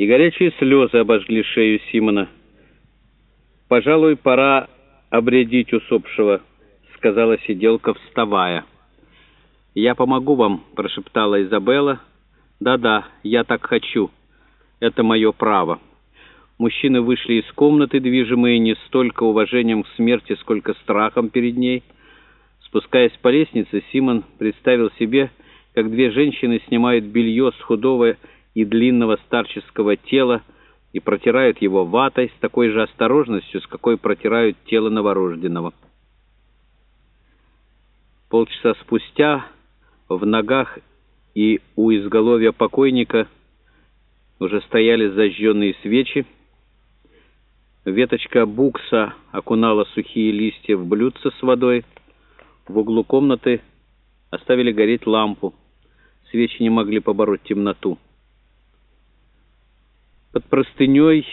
и горячие слезы обожгли шею Симона. «Пожалуй, пора обрядить усопшего», — сказала сиделка, вставая. «Я помогу вам», — прошептала Изабелла. «Да-да, я так хочу. Это мое право». Мужчины вышли из комнаты, движимые не столько уважением к смерти, сколько страхом перед ней. Спускаясь по лестнице, Симон представил себе, как две женщины снимают белье с худого и длинного старческого тела и протирают его ватой с такой же осторожностью, с какой протирают тело новорожденного. Полчаса спустя в ногах и у изголовья покойника уже стояли зажженные свечи, Веточка букса окунала сухие листья в блюдце с водой. В углу комнаты оставили гореть лампу. Свечи не могли побороть темноту. Под простыней,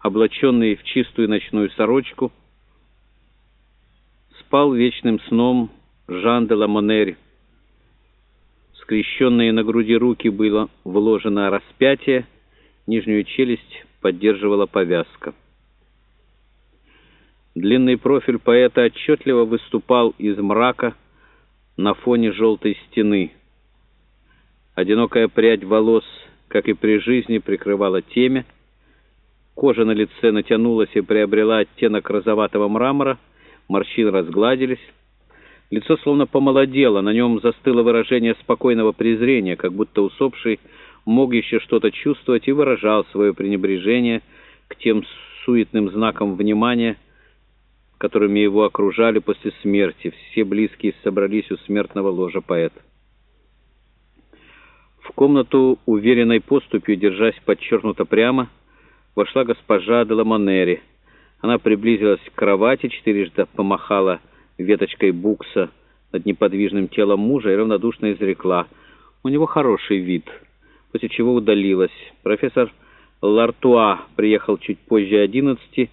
облаченный в чистую ночную сорочку, спал вечным сном Жан де Ламонерь. Скрещенные на груди руки было вложено распятие, нижнюю челюсть поддерживала повязка. Длинный профиль поэта отчетливо выступал из мрака на фоне желтой стены. Одинокая прядь волос, как и при жизни, прикрывала темя. Кожа на лице натянулась и приобрела оттенок розоватого мрамора, морщины разгладились. Лицо словно помолодело, на нем застыло выражение спокойного презрения, как будто усопший мог еще что-то чувствовать и выражал свое пренебрежение к тем суетным знакам внимания, которыми его окружали после смерти. Все близкие собрались у смертного ложа поэта. Комнату, уверенной поступью, держась подчеркнуто прямо, вошла госпожа де Ламонери. Она приблизилась к кровати, четырежды помахала веточкой букса над неподвижным телом мужа и равнодушно изрекла. У него хороший вид, после чего удалилась. Профессор Лартуа приехал чуть позже одиннадцати,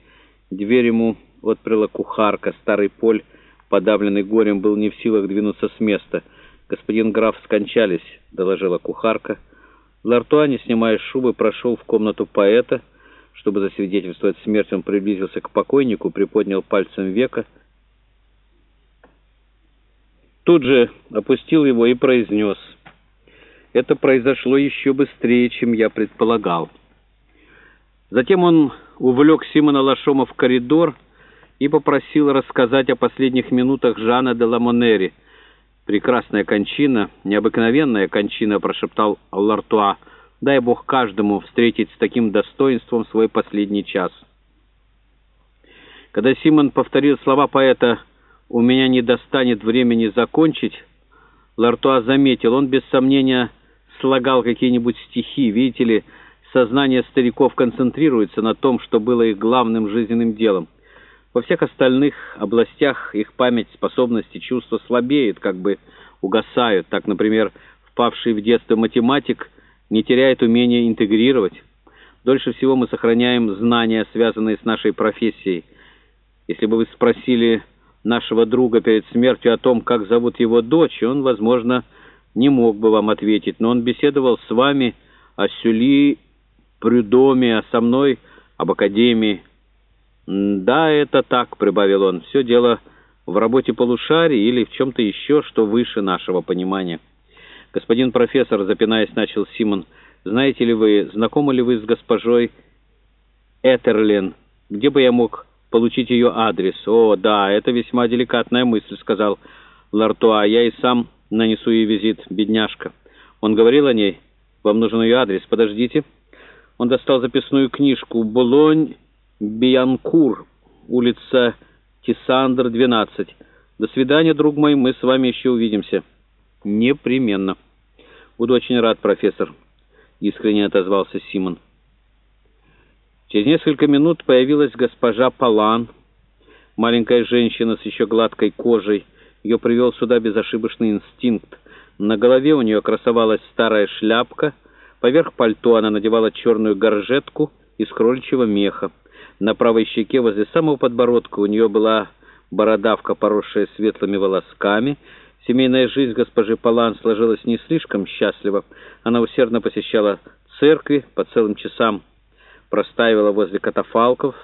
дверь ему отпряла кухарка. Старый Поль, подавленный горем, был не в силах двинуться с места. «Господин граф скончались», — доложила кухарка. Лартуа, не снимая шубы, прошел в комнату поэта. Чтобы засвидетельствовать смерть, он приблизился к покойнику, приподнял пальцем века. Тут же опустил его и произнес. «Это произошло еще быстрее, чем я предполагал». Затем он увлек Симона Лашома в коридор, и попросил рассказать о последних минутах Жана де Ламонери. «Прекрасная кончина, необыкновенная кончина», — прошептал Лартуа. «Дай Бог каждому встретить с таким достоинством свой последний час». Когда Симон повторил слова поэта «У меня не достанет времени закончить», Лартуа заметил, он без сомнения слагал какие-нибудь стихи. Видите ли, сознание стариков концентрируется на том, что было их главным жизненным делом. Во всех остальных областях их память, способности, чувства слабеют, как бы угасают. Так, например, впавший в детство математик не теряет умения интегрировать. Дольше всего мы сохраняем знания, связанные с нашей профессией. Если бы вы спросили нашего друга перед смертью о том, как зовут его дочь, он, возможно, не мог бы вам ответить, но он беседовал с вами о Сюли, Прюдоме, а со мной об Академии. «Да, это так», — прибавил он, — «все дело в работе полушарий или в чем-то еще, что выше нашего понимания». «Господин профессор», — запинаясь, начал Симон, — «знаете ли вы, знакомы ли вы с госпожой Этерлен? Где бы я мог получить ее адрес?» «О, да, это весьма деликатная мысль», — сказал Лартуа. «Я и сам нанесу ей визит, бедняжка». Он говорил о ней. «Вам нужен ее адрес. Подождите». Он достал записную книжку «Булонь». Биянкур, улица Тисандр, 12. До свидания, друг мой, мы с вами еще увидимся. Непременно. Буду очень рад, профессор, искренне отозвался Симон. Через несколько минут появилась госпожа Палан, маленькая женщина с еще гладкой кожей. Ее привел сюда безошибочный инстинкт. На голове у нее красовалась старая шляпка, поверх пальто она надевала черную горжетку из кроличьего меха. На правой щеке возле самого подбородка у нее была бородавка, поросшая светлыми волосками. Семейная жизнь госпожи Палан сложилась не слишком счастливо. Она усердно посещала церкви, по целым часам простаивала возле катафалков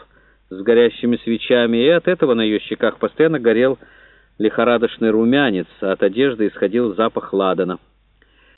с горящими свечами, и от этого на ее щеках постоянно горел лихорадочный румянец, а от одежды исходил запах ладана.